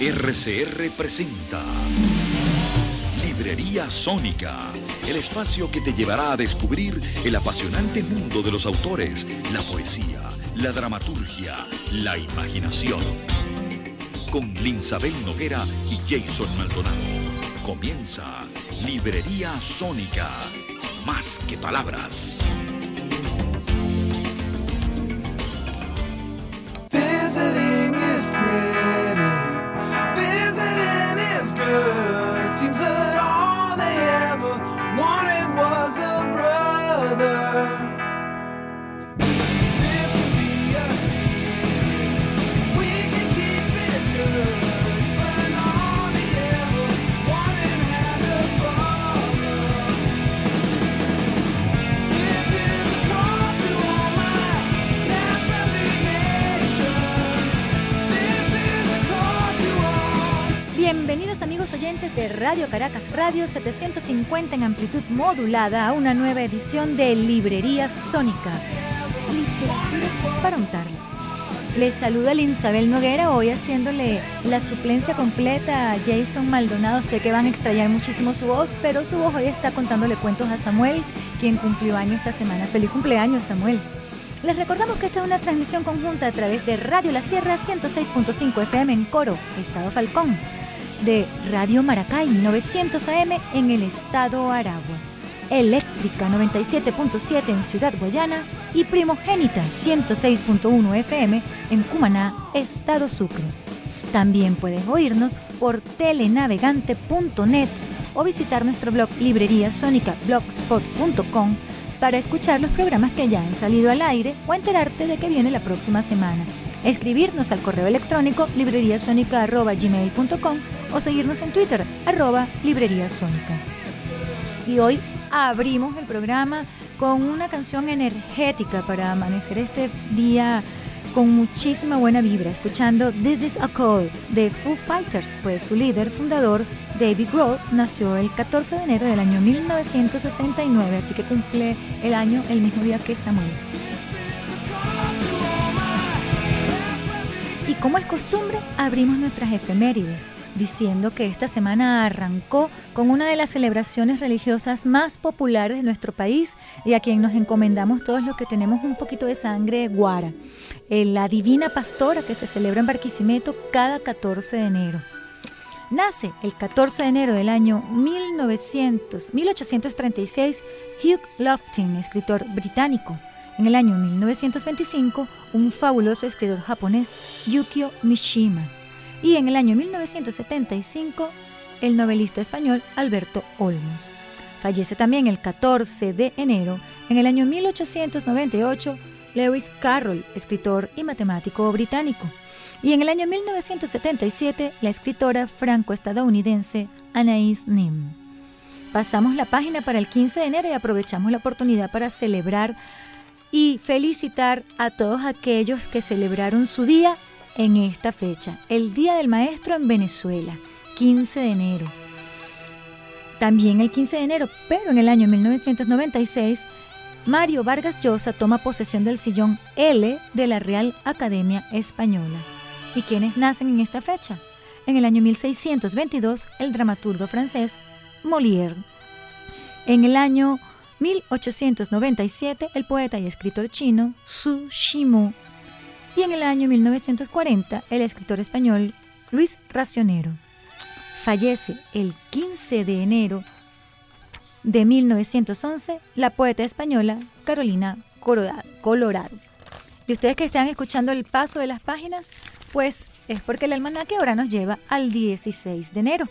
RCR presenta Librería Sónica, el espacio que te llevará a descubrir el apasionante mundo de los autores, la poesía, la dramaturgia, la imaginación. Con Linsabel Noguera y Jason Maldonado. Comienza Librería Sónica, más que palabras. Oyentes de Radio Caracas Radio 750 en amplitud modulada a una nueva edición de Librería Sónica. Literatura para untar. Les saluda Linsabel Noguera hoy haciéndole la suplencia completa a Jason Maldonado. Sé que van a extrañar muchísimo su voz, pero su voz hoy está contándole cuentos a Samuel, quien cumplió año esta semana. Feliz cumpleaños, Samuel. Les recordamos que esta es una transmisión conjunta a través de Radio La Sierra 106.5 FM en Coro, Estado Falcón, de Radio Maracay 900 AM en el Estado Aragua, Eléctrica 97.7 en Ciudad Guayana y Primogénita 106.1 FM en Cumaná, Estado Sucre. También puedes oírnos por telenavegante.net o visitar nuestro blog librería blogspot.com para escuchar los programas que ya han salido al aire o enterarte de que viene la próxima semana. Escribirnos al correo electrónico libreriasonica.gmail.com o seguirnos en Twitter, arroba libreriasónica. Y hoy abrimos el programa con una canción energética para amanecer este día con muchísima buena vibra, escuchando This is a Call de Foo Fighters, pues su líder fundador, David Grohl, nació el 14 de enero del año 1969, así que cumple el año el mismo día que Samuel. Como es costumbre, abrimos nuestras efemérides, diciendo que esta semana arrancó con una de las celebraciones religiosas más populares de nuestro país y a quien nos encomendamos todos los que tenemos un poquito de sangre guara, eh, la Divina Pastora que se celebra en Barquisimeto cada 14 de enero. Nace el 14 de enero del año 1900, 1836 Hugh Lofting, escritor británico. En el año 1925, un fabuloso escritor japonés, Yukio Mishima. Y en el año 1975, el novelista español Alberto Olmos. Fallece también el 14 de enero, en el año 1898, Lewis Carroll, escritor y matemático británico. Y en el año 1977, la escritora franco-estadounidense Anaïs Nim. Pasamos la página para el 15 de enero y aprovechamos la oportunidad para celebrar y felicitar a todos aquellos que celebraron su día en esta fecha, el Día del Maestro en Venezuela, 15 de enero. También el 15 de enero, pero en el año 1996, Mario Vargas Llosa toma posesión del sillón L de la Real Academia Española. ¿Y quiénes nacen en esta fecha? En el año 1622, el dramaturgo francés Molière. En el año 1897, el poeta y escritor chino Su Shimu. Y en el año 1940, el escritor español Luis Racionero. Fallece el 15 de enero de 1911 la poeta española Carolina Colorado. Y ustedes que están escuchando el paso de las páginas, pues es porque el almanaque ahora nos lleva al 16 de enero,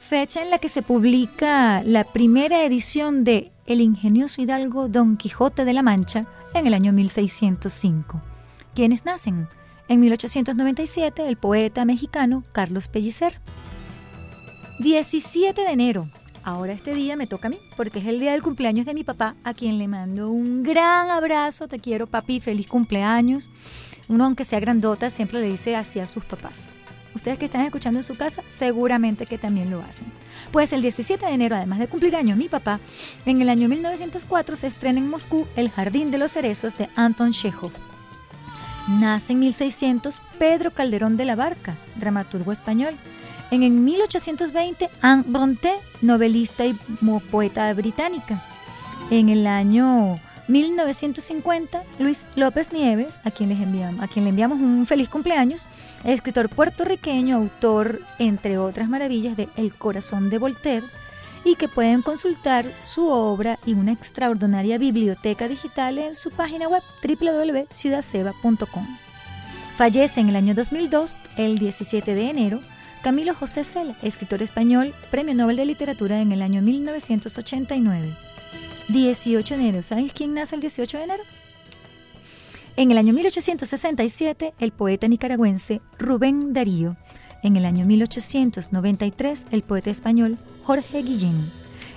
fecha en la que se publica la primera edición de El ingenioso hidalgo Don Quijote de la Mancha en el año 1605. ¿Quiénes nacen? En 1897, el poeta mexicano Carlos Pellicer. 17 de enero. Ahora este día me toca a mí, porque es el día del cumpleaños de mi papá, a quien le mando un gran abrazo. Te quiero, papi, feliz cumpleaños. Uno, aunque sea grandota, siempre le dice así a sus papás. Ustedes que están escuchando en su casa, seguramente que también lo hacen. Pues el 17 de enero, además de cumplir año mi papá, en el año 1904 se estrena en Moscú El Jardín de los Cerezos de Anton Chekhov. Nace en 1600 Pedro Calderón de la Barca, dramaturgo español. En, en 1820 Anne Brontë, novelista y poeta británica. En el año 1950, Luis López Nieves, a quien, les enviamos, le enviamos un feliz cumpleaños, escritor puertorriqueño, autor, entre otras maravillas, de El corazón de Voltaire, y que pueden consultar su obra y una extraordinaria biblioteca digital en su página web www.ciudadseba.com. Fallece en el año 2002, el 17 de enero, Camilo José Cela, escritor español, Premio Nobel de Literatura en el año 1989. 18 de enero, ¿sabes quién nace el 18 de enero? En el año 1867, el poeta nicaragüense Rubén Darío. En el año 1893, el poeta español Jorge Guillén.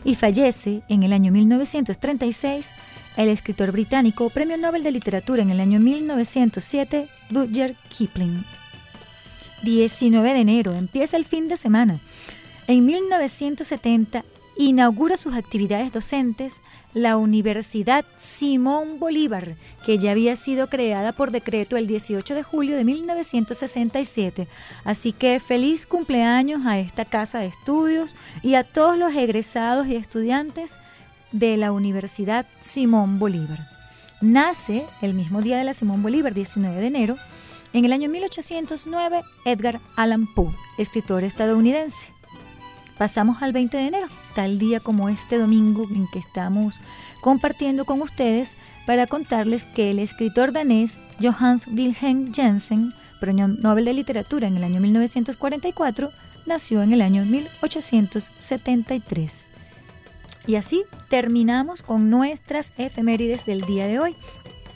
Y fallece en el año 1936 el escritor británico, Premio Nobel de Literatura en el año 1907, Rudyard Kipling. 19 de enero, empieza el fin de semana. En 1970 inaugura sus actividades docentes la Universidad Simón Bolívar, que ya había sido creada por decreto el 18 de julio de 1967. Así que feliz cumpleaños a esta casa de estudios y a todos los egresados y estudiantes de la Universidad Simón Bolívar. Nace el mismo día de la Simón Bolívar, 19 de enero, en el año 1809, Edgar Allan Poe, escritor estadounidense. Pasamos al 20 de enero, tal día como este domingo en que estamos compartiendo con ustedes para contarles que el escritor danés Johannes Wilhelm Jensen, Premio Nobel de Literatura en el año 1944, nació en el año 1873. Y así terminamos con nuestras efemérides del día de hoy.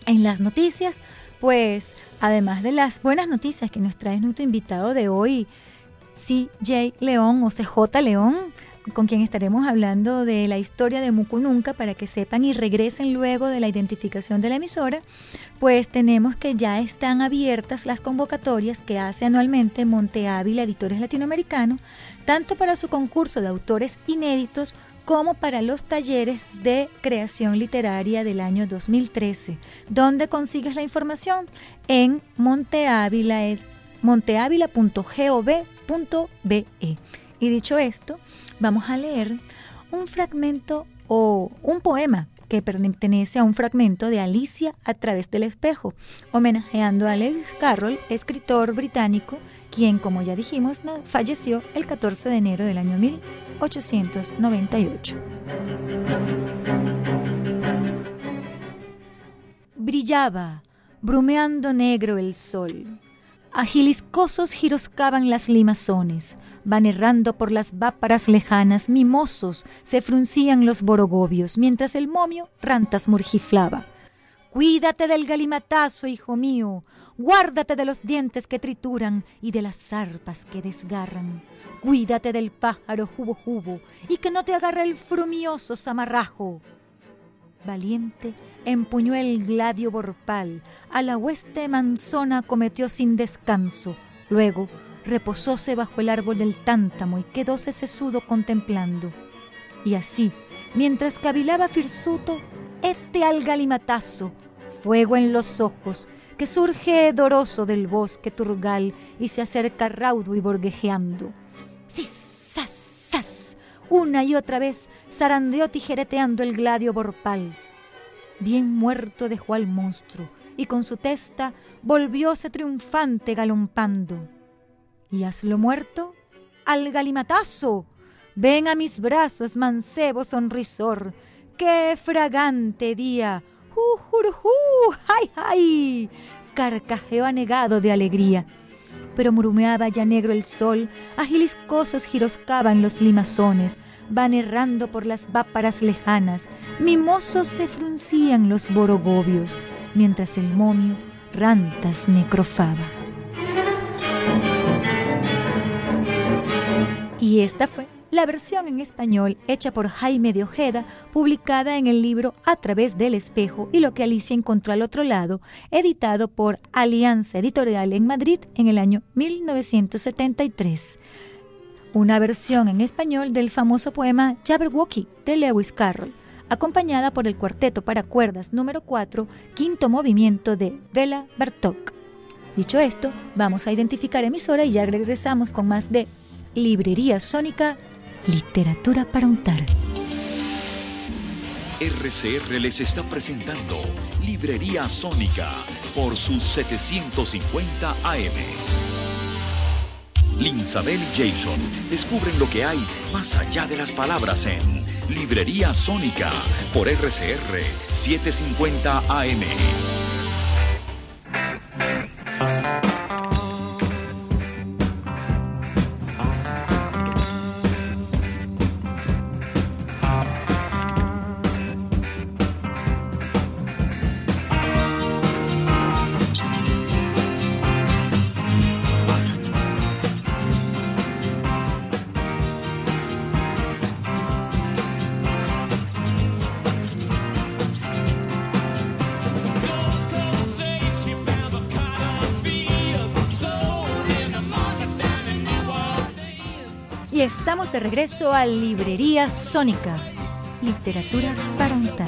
En las noticias, pues además de las buenas noticias que nos trae nuestro invitado de hoy, CJ León o CJ León, con quien estaremos hablando de la historia de Mucununca para que sepan y regresen luego de la identificación de la emisora, pues tenemos que ya están abiertas las convocatorias que hace anualmente Monte Ávila Editores Latinoamericanos, tanto para su concurso de autores inéditos como para los talleres de creación literaria del año 2013. ¿Dónde consigues la información? En Monteávila, monteavila.gov.be. Y dicho esto, vamos a leer un fragmento o un poema que pertenece a un fragmento de Alicia a través del espejo, homenajeando a Lewis Carroll, escritor británico, quien, como ya dijimos, falleció el 14 de enero del año 1898. Brillaba, brumeando negro el sol. Agiliscosos giroscaban las limazones, van errando por las váparas lejanas, mimosos se fruncían los borogobios, mientras el momio rantas murgiflaba. Cuídate del galimatazo, hijo mío, guárdate de los dientes que trituran y de las zarpas que desgarran. Cuídate del pájaro jubo jubo y que no te agarre el frumioso zamarrajo. Valiente empuñó el gladio borpal, a la hueste manzona cometió sin descanso, luego reposóse bajo el árbol del tántamo y quedóse sesudo contemplando. Y así, mientras cavilaba Firsuto, este al galimatazo, fuego en los ojos, que surge hedoroso del bosque turgal y se acerca raudo y borguejeando. ¡Sis, sas, sas! Una y otra vez zarandeó tijereteando el gladio borpal. Bien muerto dejó al monstruo y con su testa volvióse triunfante galompando. Y hazlo muerto al galimatazo. Ven a mis brazos, mancebo sonrisor. ¡Qué fragante día! ¡Hu, jurujú! ¡Ay, ay! Carcajeó anegado de alegría. Pero murmureaba ya negro el sol, agiliscosos giroscaban los limazones, van errando por las váparas lejanas, mimosos se fruncían los borogobios, mientras el momio rantas necrofaba. Y esta fue la versión en español hecha por Jaime de Ojeda, publicada en el libro A través del espejo y lo que Alicia encontró al otro lado, editado por Alianza Editorial en Madrid en el año 1973. Una versión en español del famoso poema Jabberwocky de Lewis Carroll, acompañada por el cuarteto para cuerdas número 4, quinto movimiento de Bela Bartok. Dicho esto, vamos a identificar emisora y ya regresamos con más de Librería Sónica, Literatura para untar. RCR les está presentando Librería Sónica por sus 750 AM. Linsabel y Jason descubren lo que hay más allá de las palabras en Librería Sónica por RCR 750 AM. De regreso a Librería Sónica, Literatura para untar,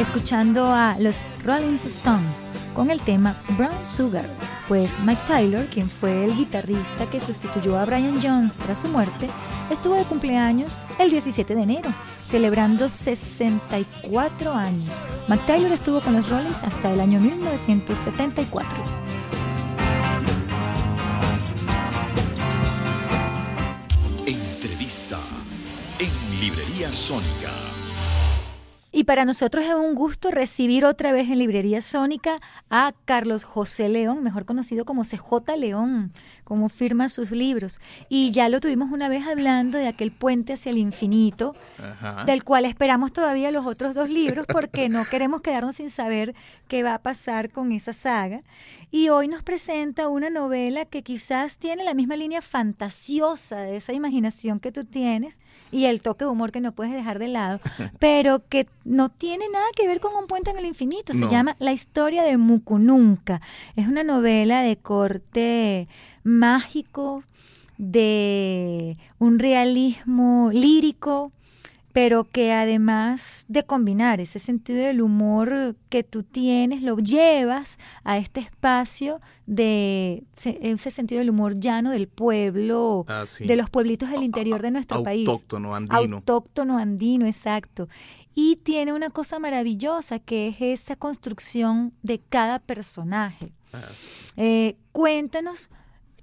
escuchando a los Rolling Stones con el tema Brown Sugar, pues Mike Tyler, quien fue el guitarrista que sustituyó a Brian Jones tras su muerte, estuvo de cumpleaños el 17 de enero, celebrando 64 años. Mike Tyler estuvo con los Rollins hasta el año 1974. En Librería Sónica. Y para nosotros es un gusto recibir otra vez en Librería Sónica a Carlos José León, mejor conocido como CJ León, como firma sus libros. Y ya lo tuvimos una vez hablando de aquel puente hacia el infinito, Ajá. del cual esperamos todavía los otros dos libros porque no queremos quedarnos sin saber qué va a pasar con esa saga. Y hoy nos presenta una novela que quizás tiene la misma línea fantasiosa de esa imaginación que tú tienes y el toque de humor que no puedes dejar de lado, pero que no tiene nada que ver con un puente en el infinito. Se No. llama La historia de Mukununca. Es una novela de corte mágico, de un realismo lírico, pero que además de combinar ese sentido del humor que tú tienes, lo llevas a este espacio de se- ese sentido del humor llano del pueblo, Ah, sí. de los pueblitos del interior de nuestro país. Autóctono, andino. Autóctono andino, exacto. Y tiene una cosa maravillosa que es esa construcción de cada personaje. Ah, sí. Eh, cuéntanos,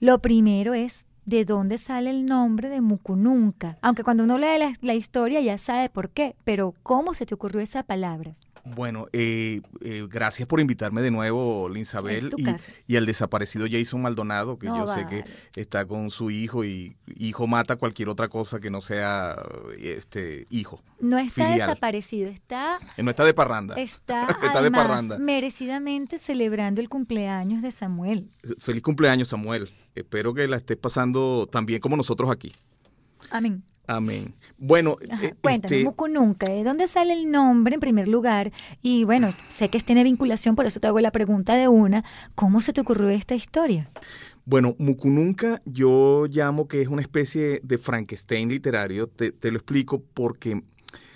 lo primero es de dónde sale el nombre de Mukununca. Aunque cuando uno lee la, la historia ya sabe por qué, pero ¿cómo se te ocurrió esa palabra? Bueno, eh, eh, gracias por invitarme de nuevo, Linsabel, y, y al desaparecido Jason Maldonado, que No, yo sé que está con su hijo y hijo mata cualquier otra cosa que no sea eh, este hijo. No está Filial. desaparecido, está, Eh, No está de parranda. está, Está de además parranda. merecidamente celebrando el cumpleaños de Samuel. Feliz cumpleaños, Samuel. Espero que la estés pasando tan bien como nosotros aquí. Amén. Amén. Bueno, Ajá, eh, Cuéntame, este, Mukununca, ¿de dónde sale el nombre en primer lugar? Y bueno, sé que tiene vinculación, por eso te hago la pregunta de una. ¿Cómo se te ocurrió esta historia? Bueno, Mukununca yo llamo que es una especie de Frankenstein literario. Te, te lo explico porque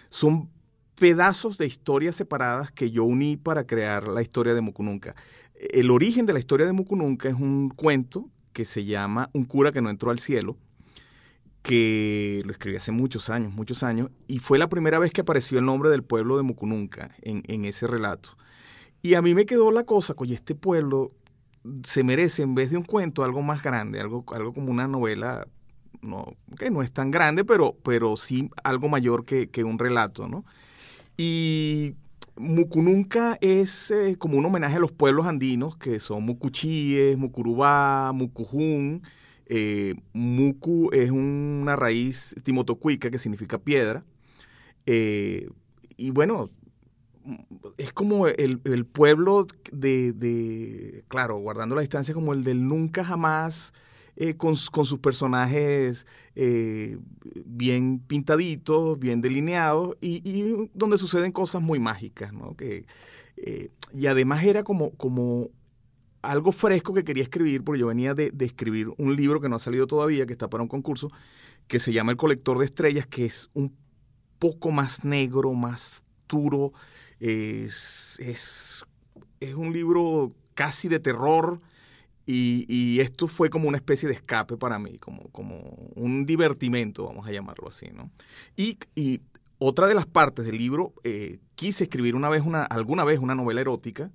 son pedazos de historias separadas que yo uní para crear la historia de Mukununca. El origen de la historia de Mukununca es un cuento que se llama Un cura que no entró al cielo, que lo escribí hace muchos años, muchos años, y fue la primera vez que apareció el nombre del pueblo de Mukununca en, ese relato. Y a mí me quedó la cosa, oye, este pueblo se merece en vez de un cuento algo más grande, algo, algo como una novela, no, que no es tan grande, pero, pero sí algo mayor que, que un relato, ¿no? Y Mucununca es eh, como un homenaje a los pueblos andinos, que son Mucuchíes, Mucurubá, Mucujún. Eh, mucu es una raíz timotocuica que significa piedra. Eh, y bueno, es como el, pueblo de, claro, guardando la distancia, como el del nunca jamás, eh, con, sus personajes bien pintaditos, bien delineados, y, donde suceden cosas muy mágicas, ¿no? Que, y además era como algo fresco que quería escribir, porque yo venía de, de, escribir un libro que no ha salido todavía, que está para un concurso, que se llama El colector de estrellas, que es un poco más negro, más duro, es, es, es un libro casi de terror Y, y esto fue como una especie de escape para mí, como, como un divertimento, vamos a llamarlo así, ¿no? Y, y otra de las partes del libro, eh, quise escribir una vez una, alguna vez una novela erótica,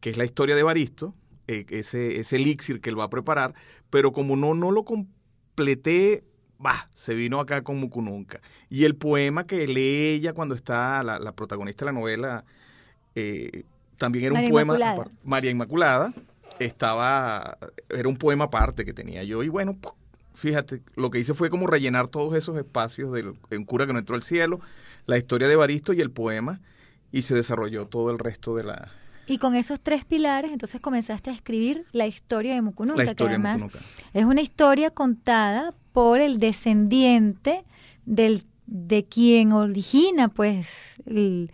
que es la historia de Baristo, eh, ese, ese elixir que él va a preparar, pero como no, no lo completé, bah, se vino acá con Mucununca. Y el poema que lee ella cuando está la, la protagonista de la novela, eh, también era un poema, Inmaculada. María Inmaculada, estaba, era un poema aparte que tenía yo, y bueno, fíjate, lo que hice fue como rellenar todos esos espacios del un cura que no entró al cielo, la historia de Baristo y el poema, y se desarrolló todo el resto de la, Y con esos tres pilares, entonces comenzaste a escribir la historia de Mucununca, la que además es una historia contada por el descendiente del, de quien origina, pues, el-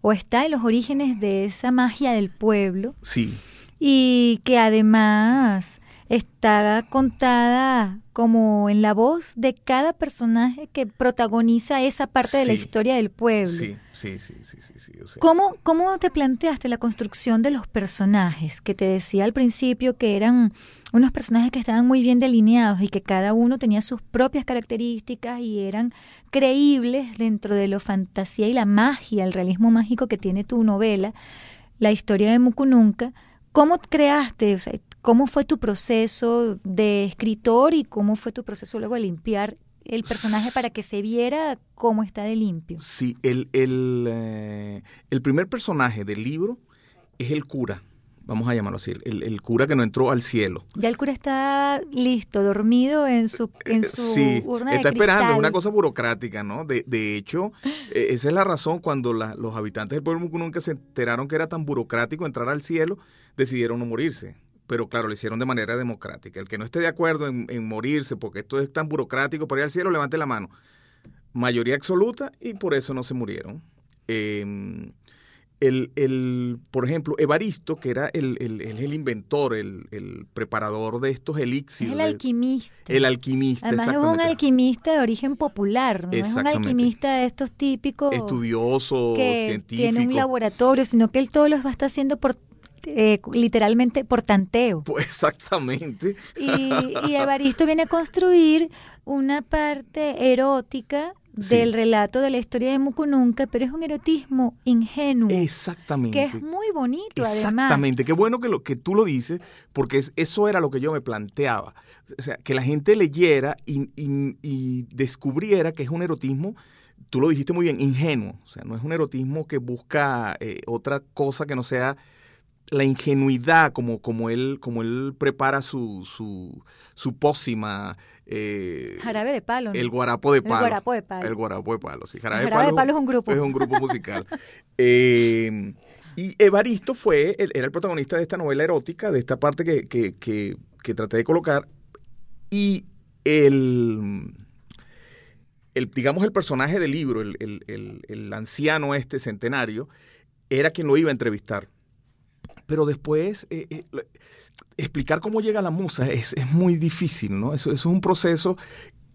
o está en los orígenes de esa magia del pueblo. Sí, y que además está contada como en la voz de cada personaje que protagoniza esa parte de la historia del pueblo. sí, sí, sí, sí, sí, sí, o sea, ¿Cómo, ¿Cómo te planteaste la construcción de los personajes? Que te decía al principio que eran unos personajes que estaban muy bien delineados y que cada uno tenía sus propias características y eran creíbles dentro de la fantasía y la magia, el realismo mágico que tiene tu novela, la historia de Mucununca. ¿Cómo creaste? O sea, ¿Cómo fue tu proceso de escritor y cómo fue tu proceso luego de limpiar el personaje para que se viera cómo está de limpio? Sí, el, el, eh, el primer personaje del libro es el cura, vamos a llamarlo así, el, el cura que no entró al cielo. Ya el cura está listo, dormido en su, en su Eh, sí, urna de está esperando, es una cosa burocrática, ¿no? De, de hecho, eh, esa es la razón cuando la- los habitantes del pueblo Mucununca se enteraron que era tan burocrático entrar al cielo, decidieron no morirse. Pero claro, lo hicieron de manera democrática. El que no esté de acuerdo en, en morirse porque esto es tan burocrático para ir al cielo, levante la mano. Mayoría absoluta y por eso no se murieron. Eh, el, el, por ejemplo, Evaristo, que era el, el, el- el inventor, el, el preparador de estos Es elixires. el alquimista. el alquimista, Además es un exactamente. alquimista de origen popular, no es un Exactamente. alquimista de estos típicos Estudioso, que científico. tiene un laboratorio, sino que él todo lo estar haciendo por eh, literalmente por tanteo. Pues exactamente. Y, y Evaristo viene a construir una parte erótica Sí. del relato de la historia de Mucununca, pero es un erotismo ingenuo, Exactamente. que es muy bonito además. Exactamente, qué bueno que, lo, que tú lo dices, porque es- eso era lo que yo me planteaba. O sea, que la gente leyera y, y- y descubriera que es un erotismo, tú lo dijiste muy bien, ingenuo. O sea, no es un erotismo que busca eh, otra cosa que no sea la ingenuidad como, como, él, como él prepara su, su, su pócima. eh, Jarabe de palo. ¿no? el guarapo de El palo. guarapo de palo. El guarapo de palo, sí. Jarabe, El de Palo es un grupo. Es un grupo musical. Eh, y Evaristo fue, el- era el protagonista de esta novela erótica, de esta parte que, que, que, que traté de colocar. Y el, el, digamos, el personaje del libro, el, el- el- el anciano este centenario, era quien lo iba a entrevistar. Pero después, eh, eh, explicar cómo llega la musa es, es muy difícil, ¿no? Eso, eso es un proceso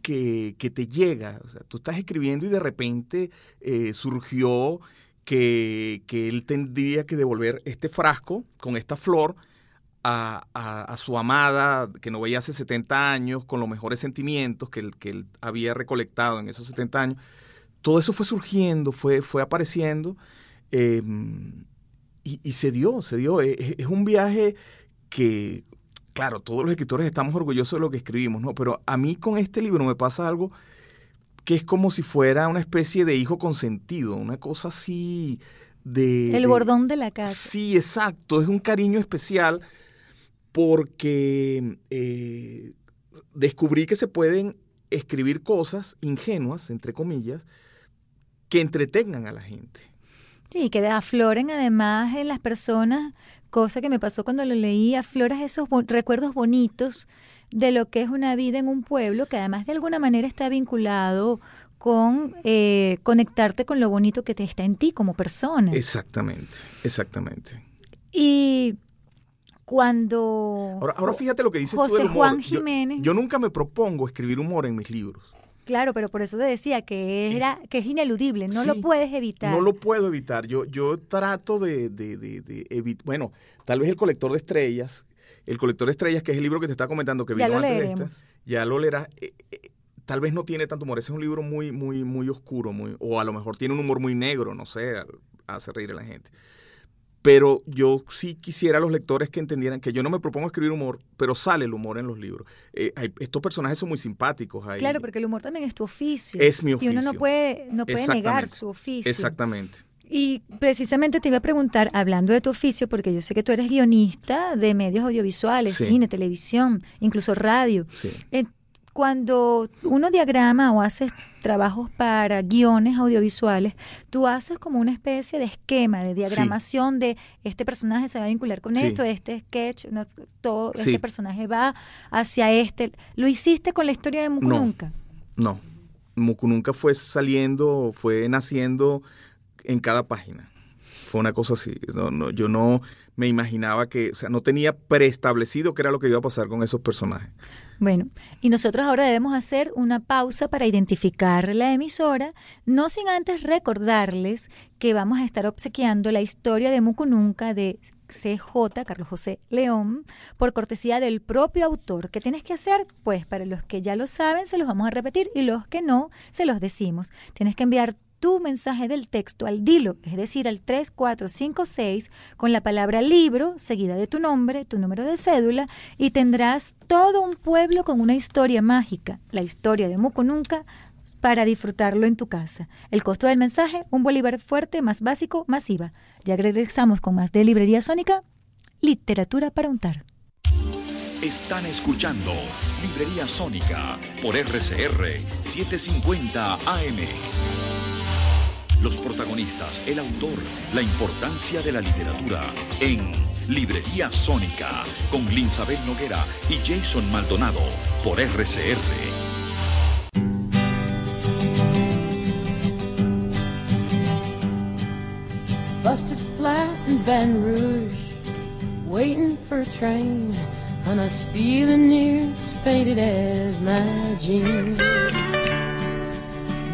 que, que te llega. O sea, tú estás escribiendo y de repente eh, surgió que, que él tendría que devolver este frasco con esta flor a, a- su amada, que no veía hace 70 años, con los mejores sentimientos que él, que él había recolectado en esos 70 años. Todo eso fue surgiendo, fue, fue apareciendo. eh, y, y se dio, se dio. Es, es- es un viaje que, claro, todos los escritores estamos orgullosos de lo que escribimos, ¿no? Pero a mí con este libro me pasa algo que es como si fuera una especie de hijo consentido, una cosa así de... El de- bordón de la casa. Sí, exacto. Es un cariño especial porque eh, descubrí que se pueden escribir cosas ingenuas, entre comillas, que entretengan a la gente. Sí, que afloren además en las personas, cosa que me pasó cuando lo leí, afloras esos bo- recuerdos bonitos de lo que es una vida en un pueblo, que además de alguna manera está vinculado con eh, conectarte con lo bonito que te está en ti como persona. Exactamente, exactamente. Y cuando... Ahora, ahora fíjate lo que dices tú José del humor. Juan Yo- Jiménez. Yo, nunca me propongo escribir humor en mis libros. Claro, pero por eso te decía que era que es ineludible, no Sí, lo puedes evitar. No lo puedo evitar. Yo, yo trato de, de, de, de evi- Bueno, tal vez el colector de estrellas, El colector de estrellas, que es el libro que te estaba comentando que Ya vino lo antes de leeremos. este, ya lo leerás. Eh, eh, tal vez no tiene tanto humor. Ese es un libro muy, muy, muy oscuro, muy, o a lo mejor tiene un humor muy negro, no sé, al- hace reír a la gente. Pero yo sí quisiera a los lectores que entendieran que yo no me propongo escribir humor, pero sale el humor en los libros. Eh, hay- estos personajes son muy simpáticos. Ahí. Claro, porque el humor también es tu oficio. Es mi Y uno no oficio. puede, no puede negar su oficio. Exactamente. Y precisamente te iba a preguntar, hablando de tu oficio, porque yo sé que tú eres guionista de medios audiovisuales, Sí. cine, televisión, incluso radio. Sí. Cuando uno diagrama o haces trabajos para guiones audiovisuales, tú haces como una especie de esquema, de diagramación de este personaje se va a vincular con Sí. esto, este sketch, no, todo, Sí. este personaje va hacia este. ¿Lo hiciste con la historia de Muku No. Nunca? No. Mukununca fue saliendo, fue naciendo en cada página. Fue una cosa así. No, no, yo no me imaginaba que, o sea, no tenía preestablecido qué era lo que iba a pasar con esos personajes. Bueno, y nosotros ahora debemos hacer una pausa para identificar la emisora, no sin antes recordarles que vamos a estar obsequiando la historia de Mucu Nunca de CJ, Carlos José León, por cortesía del propio autor. ¿Qué tienes que hacer? Pues para los que ya lo saben, se los vamos a repetir y los que no, se los decimos. Tienes que enviar tu mensaje del texto al DILO, es decir, al 3456, con la palabra libro, seguida de tu nombre, tu número de cédula, y tendrás todo un pueblo con una historia mágica, la historia de Muco Nunca, para disfrutarlo en tu casa. El costo del mensaje, un bolívar fuerte, más básico, más IVA. Ya regresamos con más de Librería Sónica, literatura para untar. Están escuchando Librería Sónica por RCR 750 AM. Los protagonistas, el autor, la importancia de la literatura en Librería Sónica con Linsabel Noguera y Jason Maldonado por RCR. Busted flat in Baton Rouge, waiting for a train, and I was feeling near as faded as my jeans.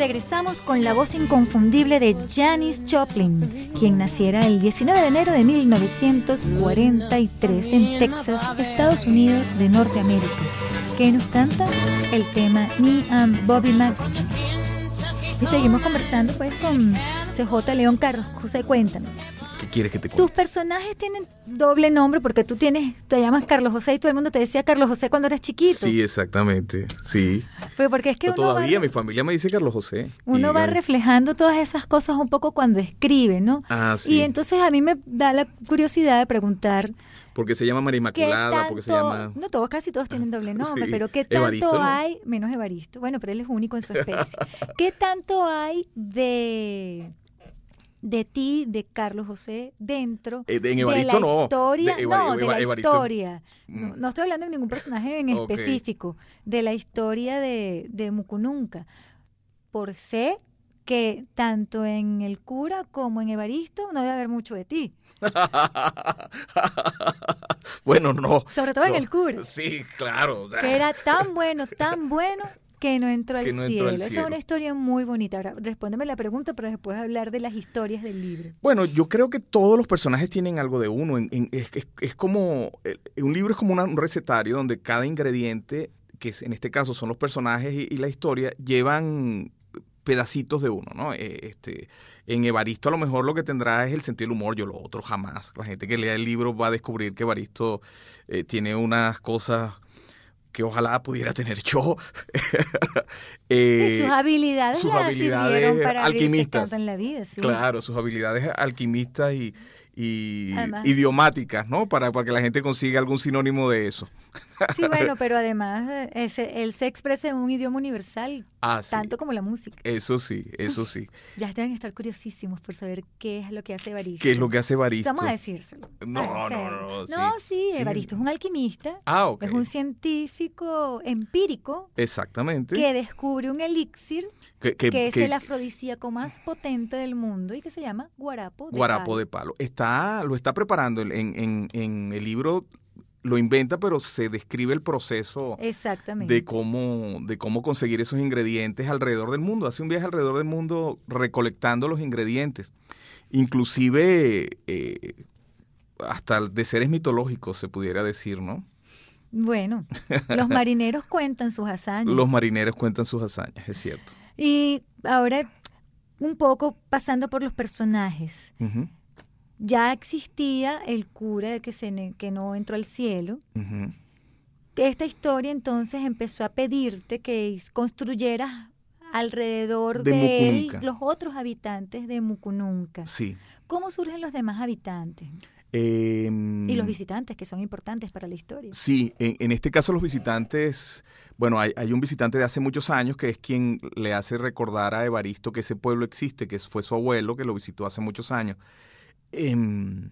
Regresamos con la voz inconfundible de Janis Joplin, quien naciera el 19 de enero de 1943 en Texas, Estados Unidos de Norteamérica, que nos canta el tema Me and Bobby McGee. Y seguimos conversando pues con CJ León Carlos. José, cuéntame. ¿Qué quieres que te Tus cuente? personajes tienen doble nombre porque tú tienes, te llamas Carlos José y todo el mundo te decía Carlos José cuando eras chiquito. Sí, exactamente. Sí. Fue porque es que Pero uno todavía va, mi familia me dice Carlos José. uno Y, va reflejando todas esas cosas un poco cuando escribe, ¿no? Ah, sí. Y entonces a mí me da la curiosidad de preguntar Porque se llama María Inmaculada, tanto, porque se llama... no todos, casi todos tienen doble nombre, Sí. pero qué tanto Evaristo no. hay, menos Evaristo, bueno, pero él es único en su especie, qué tanto hay de de ti, de Carlos José, dentro Eh, de- en de Evaristo la no, historia, de no, de la Evaristo. historia. No, no estoy hablando de ningún personaje en específico, de la historia de, de Mucununca. Por sé que tanto en el cura como en Evaristo no debe haber mucho de ti. bueno, no. Sobre todo en el cura. Sí, claro. que era tan bueno, tan bueno que no entró al Que no cielo. entró al Esa es una historia muy bonita. Ahora, respóndeme la pregunta para después hablar de las historias del libro. Bueno, yo creo que todos los personajes tienen algo de uno. En- en- es, es- es como, el- un libro es como una- un recetario donde cada ingrediente, que es- en este caso son los personajes y, y la historia, llevan pedacitos de uno, ¿no? Eh, Este, en Evaristo a lo mejor lo que tendrá es el sentido del humor, yo lo otro jamás. La gente que lea el libro va a descubrir que Evaristo eh, tiene unas cosas que ojalá pudiera tener yo. Eh, sus habilidades sus las habilidades para alquimistas. tanto en la vida. sí. Claro, sus habilidades alquimistas y, y idiomáticas, ¿no? Para, para que la gente consiga algún sinónimo de eso. Sí, bueno, pero además eh, ese- él se expresa en un idioma universal, Ah, sí. tanto como la música. Eso sí, eso sí. Ya deben estar curiosísimos por saber qué es lo que hace Evaristo. ¿Qué es lo que hace Baristo? Vamos a decírselo. No, en no, no, sí. No, sí, Sí. Evaristo es un alquimista. Ah, ok. Es un científico empírico Exactamente. que descubre un elixir Que- que- que es que- el afrodisíaco más potente del mundo y que se llama guarapo de guarapo palo. de palo. Está, lo está preparando en, en- en el libro, lo inventa, pero se describe el proceso Exactamente. de cómo, de cómo conseguir esos ingredientes alrededor del mundo. Hace un viaje alrededor del mundo recolectando los ingredientes. Inclusive eh, hasta de seres mitológicos, se pudiera decir, ¿no? Bueno, los marineros cuentan sus hazañas. Los marineros cuentan sus hazañas, es cierto. Y ahora, un poco pasando por los personajes. Ya existía el cura que, se ne- que no entró al cielo. Esta historia entonces empezó a pedirte que construyeras alrededor De de, él los otros habitantes de Mucununca. Sí. ¿Cómo surgen los demás habitantes? Em, Y los visitantes, que son importantes para la historia. Sí, en, en este caso los visitantes, bueno, hay, hay un visitante de hace muchos años que es quien le hace recordar a Evaristo que ese pueblo existe, que fue su abuelo que lo visitó hace muchos años. Em,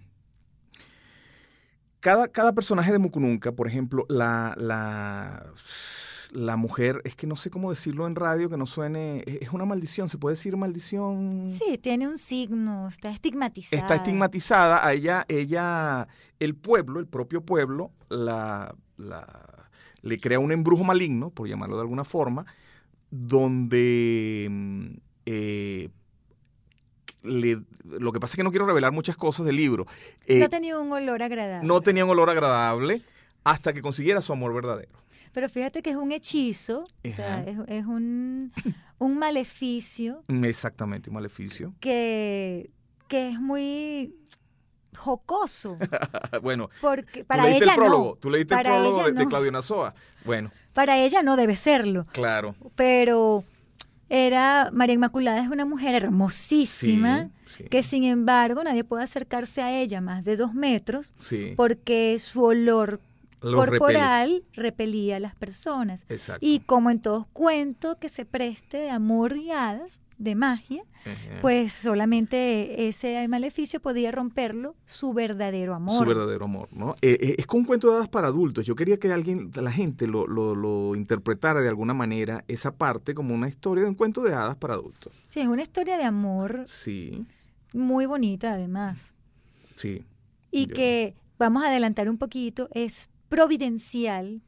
cada, cada personaje de Mucununca, por ejemplo, la, la, la mujer, es que no sé cómo decirlo en radio, que no suene, es una maldición, ¿se puede decir maldición? Sí, tiene un signo, está estigmatizada. está estigmatizada a ella, ella, el pueblo, el propio pueblo, la, la- le crea un embrujo maligno, por llamarlo de alguna forma, donde mm, eh, le- lo que pasa es que no quiero revelar muchas cosas del libro. Eh, No tenía un olor agradable. no tenía un olor agradable hasta que consiguiera su amor verdadero. Pero fíjate que es un hechizo, o sea, es, es un, un maleficio Mm, Exactamente, un maleficio. que, que es muy jocoso. bueno, Porque tú para leíste ella el prólogo, no. tú leíste el Para prólogo ella de, de no. Claudio Nazoa. Bueno, Para ella no debe serlo. claro. Pero era María Inmaculada es una mujer hermosísima Sí, sí. que sin embargo nadie puede acercarse a ella más de dos metros Sí. porque su olor Los repele. corporal repelía a las personas. Exacto. Y como en todo cuento que se preste de amor y hadas, de magia, pues solamente ese maleficio podía romperlo su verdadero amor. Su verdadero amor, ¿no? Eh, eh, es como un cuento de hadas para adultos. Yo quería que alguien, la gente lo, lo, lo interpretara de alguna manera, esa parte como una historia de un cuento de hadas para adultos. Sí, es una historia de amor Sí, muy bonita además. sí. Y Yo- que, vamos a adelantar un poquito, es providencial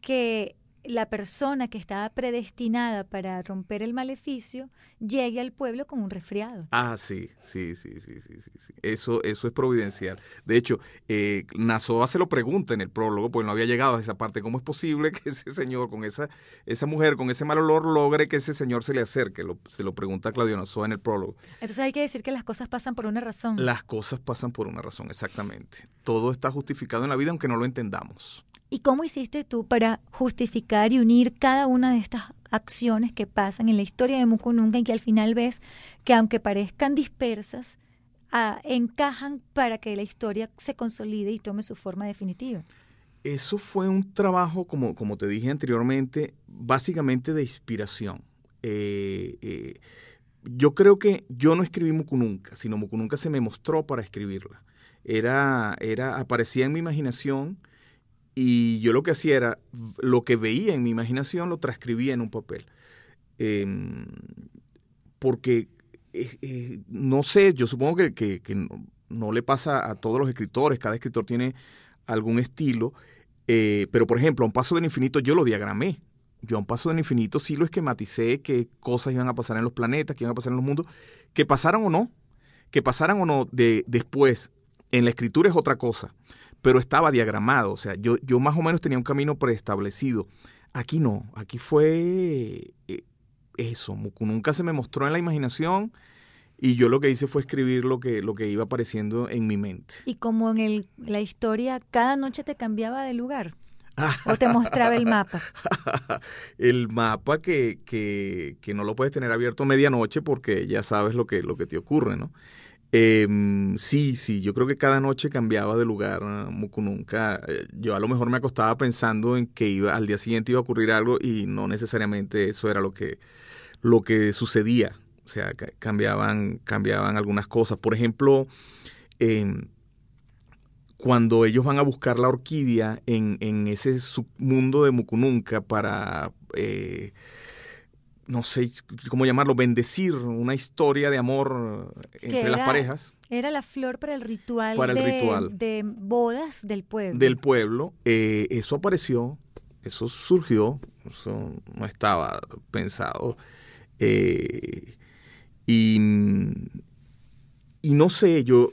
que la persona que estaba predestinada para romper el maleficio llegue al pueblo con un resfriado. Ah, sí, sí, sí, sí, sí, sí, sí. Eso, eso es providencial. De hecho, eh, Nazoa se lo pregunta en el prólogo, pues no había llegado a esa parte. ¿Cómo es posible que ese señor, con esa, esa mujer, con ese mal olor, logre que ese señor se le acerque? Lo- se lo pregunta Claudio Nazoa en el prólogo. Entonces hay que decir que las cosas pasan por una razón. Las cosas pasan por una razón, exactamente. Todo está justificado en la vida, aunque no lo entendamos. ¿Y cómo hiciste tú para justificar y unir cada una de estas acciones que pasan en la historia de Mukununga y que al final ves que aunque parezcan dispersas, ah, encajan para que la historia se consolide y tome su forma definitiva? Eso fue un trabajo, como, como te dije anteriormente, básicamente de inspiración. Eh, eh, yo creo que yo no escribí Mukununca, sino Mukununca se me mostró para escribirla. Era, era, aparecía en mi imaginación y yo lo que hacía era, lo que veía en mi imaginación lo transcribía en un papel. Em, porque, eh, eh, no sé, yo supongo que, no le pasa a todos los escritores, cada escritor tiene algún estilo, eh, pero por ejemplo, a un paso del infinito yo lo diagramé. Yo a un paso del infinito sí lo esquematicé, qué cosas iban a pasar en los planetas, qué iban a pasar en los mundos, que pasaran o no, que pasaran o no de, después, en la escritura es otra cosa, pero estaba diagramado, o sea, yo, yo más o menos tenía un camino preestablecido. Aquí no, aquí fue eh, eso, nunca se me mostró en la imaginación y yo lo que hice fue escribir lo que, lo que iba apareciendo en mi mente. Y como en el- la historia cada noche te cambiaba de lugar o te mostraba el mapa. el mapa que, que, que no lo puedes tener abierto a medianoche porque ya sabes lo que, lo que te ocurre, ¿no? Em, sí, sí, yo creo que cada noche cambiaba de lugar a Mucununca. Eh, Yo a lo mejor me acostaba pensando en que iba, al día siguiente iba a ocurrir algo y no necesariamente eso era lo que, lo que sucedía. O sea, ca- cambiaban, cambiaban algunas cosas. Por ejemplo, em, cuando ellos van a buscar la orquídea en, en ese submundo de Mucununca para, eh, no sé cómo llamarlo, bendecir una historia de amor eh, entre las parejas Era la flor para el ritual, Para el de, ritual. de bodas del pueblo. del pueblo, eh, eso apareció, eso surgió, eso no estaba pensado. eh, y, y no sé, yo,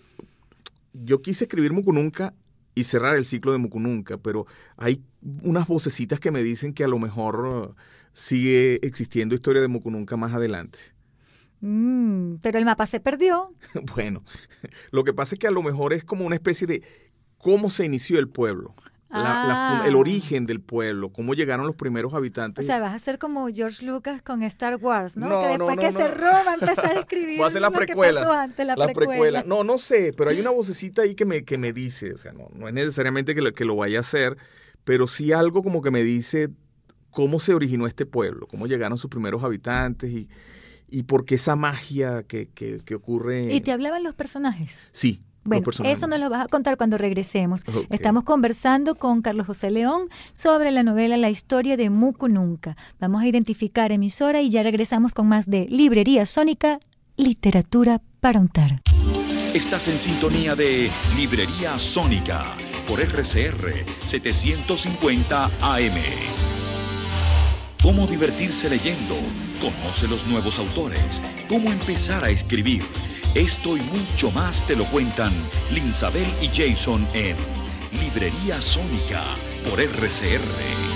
yo quise escribir Mucununca y cerrar el ciclo de Mucununca, pero hay unas vocecitas que me dicen que a lo mejor sigue existiendo historia de Mucununca más adelante. Mm, pero el mapa se perdió. Bueno, lo que pasa es que a lo mejor es como una especie de cómo se inició el pueblo, la- la fun- Ah. el origen del pueblo, cómo llegaron los primeros O habitantes. sea, vas a ser como George Lucas con Star Wars, ¿no? No, que después no, que no. cerró va a empezar a escribir Voy a que antes, la, la precuela. precuela. No, no sé, pero hay una vocecita ahí que me, que me dice, o sea, no, no es necesariamente que lo, que lo vaya a hacer, pero sí algo como que me dice cómo se originó este pueblo, cómo llegaron sus primeros habitantes y, y por qué esa magia que, que, que ocurre. ¿Y te hablaban los personajes? Sí. Bueno, eso nos lo vas a contar cuando regresemos. Estamos conversando con Carlos José León sobre la novela La historia de Mucu Nunca. Vamos a identificar emisora y ya regresamos con más de Librería Sónica, literatura para untar. Estás en sintonía de Librería Sónica por RCR 750 AM. ¿Cómo divertirse leyendo? Conoce los nuevos autores. ¿Cómo empezar a escribir? Esto y mucho más te lo cuentan Linsabel y Jason en Librería Sónica por RCR.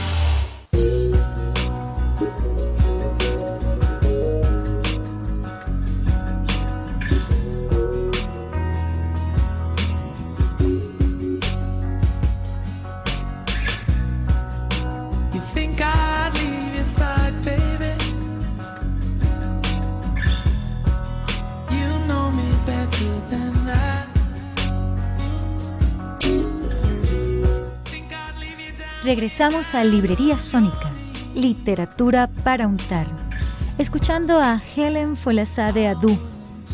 Regresamos a Librería Sónica, literatura para untar, escuchando a Helen Folasade Adu,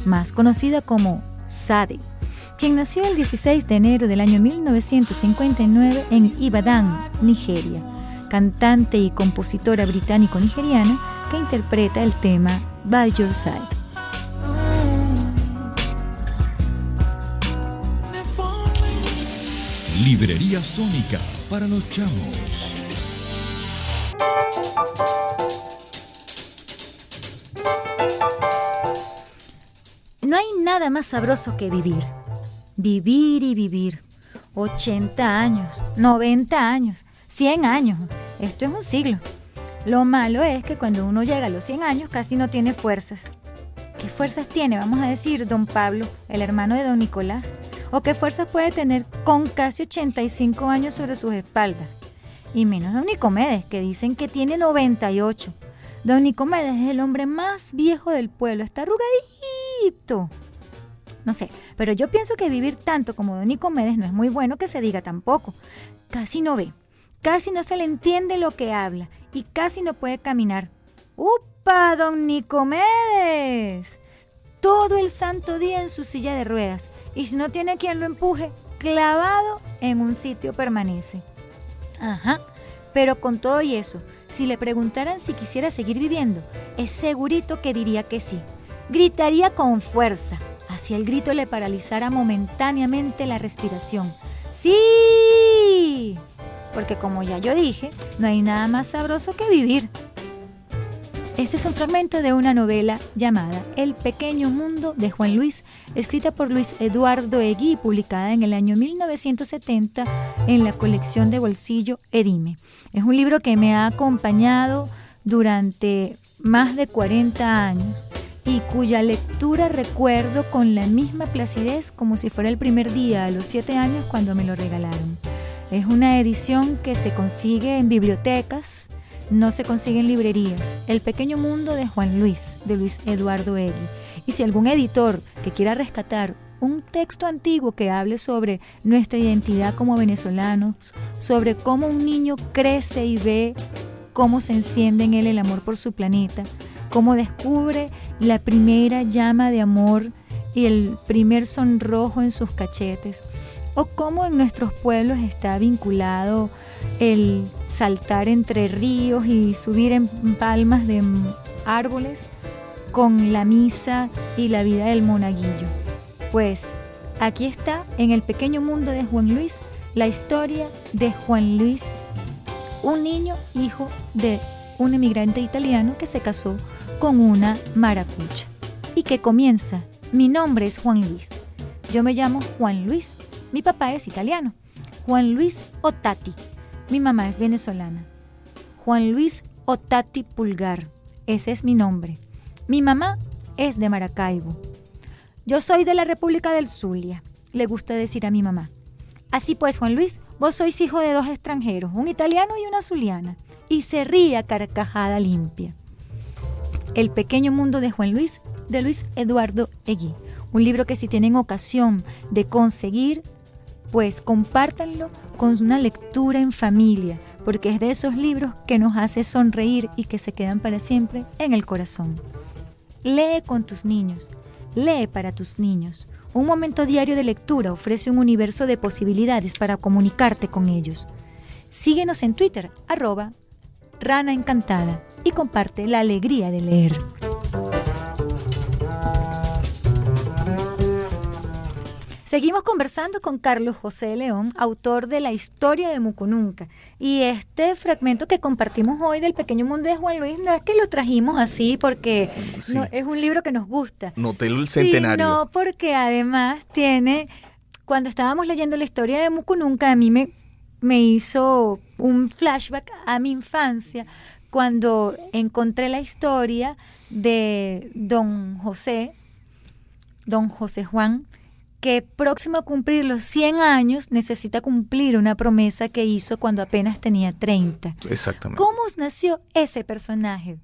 más conocida como Sade, quien nació el 16 de enero del año 1959 en Ibadan, Nigeria, cantante y compositora británico-nigeriana que interpreta el tema By Your Side. Librería Sónica para los chamos. No hay nada más sabroso que vivir. Vivir y vivir. 80 años, 90 años, 100 años. Esto es un siglo. Lo malo es que cuando uno llega a los 100 años casi no tiene fuerzas. ¿Qué fuerzas tiene, vamos a decir, don Pablo, el hermano de don Nicolás? ¿O qué fuerzas puede tener con casi 85 años sobre sus espaldas? Y menos don Nicomedes, que dicen que tiene 98. Don Nicomedes es el hombre más viejo del pueblo, está arrugadito. No sé, pero yo pienso que vivir tanto como Don Nicomedes no es muy bueno que se diga tampoco. Casi no ve, casi no se le entiende lo que habla y casi no puede caminar. ¡Upa, Don Nicomedes! Todo el santo día en su silla de ruedas y si no tiene quien lo empuje, clavado en un sitio permanece. Ajá, pero con todo y eso, si le preguntaran si quisiera seguir viviendo, es segurito que diría que sí. Gritaría con fuerza, hacia el grito le paralizara momentáneamente la respiración. ¡Sí! Porque como ya yo dije, no hay nada más sabroso que vivir. Este es un fragmento de una novela llamada El pequeño mundo de Juan Luis, escrita por Luis Eduardo Egui y publicada en el año 1970 en la colección de bolsillo Edime. Es un libro que me ha acompañado durante más de 40 años y cuya lectura recuerdo con la misma placidez como si fuera el primer día a los 7 años cuando me lo regalaron. Es una edición que se consigue en bibliotecas, no se consigue en librerías. El pequeño mundo de Juan Luis, de Luis Eduardo Egui. Y si algún editor que quiera rescatar un texto antiguo que hable sobre nuestra identidad como venezolanos, sobre cómo un niño crece y ve cómo se enciende en él el amor por su planeta, cómo descubre la primera llama de amor y el primer sonrojo en sus cachetes, o cómo en nuestros pueblos está vinculado el saltar entre ríos y subir en palmas de árboles con la misa y la vida del monaguillo. Pues aquí está, en el pequeño mundo de Juan Luis, la historia de Juan Luis, un niño hijo de un emigrante italiano que se casó con una maracucha y que comienza, mi nombre es Juan Luis, yo me llamo Juan Luis, mi papá es italiano, Juan Luis Otati, mi mamá es venezolana, Juan Luis Otati Pulgar, ese es mi nombre, mi mamá es de Maracaibo, yo soy de la República del Zulia, le gusta decir a mi mamá. Así pues, Juan Luis, vos sois hijo de dos extranjeros, un italiano y una zuliana. Y se ríe a carcajada limpia. El pequeño mundo de Juan Luis, de Luis Eduardo Egui. Un libro que si tienen ocasión de conseguir, pues compártanlo con una lectura en familia, porque es de esos libros que nos hace sonreír y que se quedan para siempre en el corazón. Lee con tus niños, lee para tus niños. Un momento diario de lectura ofrece un universo de posibilidades para comunicarte con ellos. Síguenos en Twitter, arroba Rana Encantada, y comparte la alegría de leer. Seguimos conversando con Carlos José León, autor de La historia de Mucununca. Y este fragmento que compartimos hoy del pequeño mundo de Juan Luis, no es que lo trajimos así porque Sí. no, es un libro que nos gusta. Noté el centenario. no, porque además tiene, cuando estábamos leyendo la historia de Mucununca, a mí me, me hizo un flashback a mi infancia cuando encontré la historia de don José, don José Juan, que próximo a cumplir los 100 años necesita cumplir una promesa que hizo cuando apenas tenía 30. Exactamente. ¿Cómo nació ese personaje?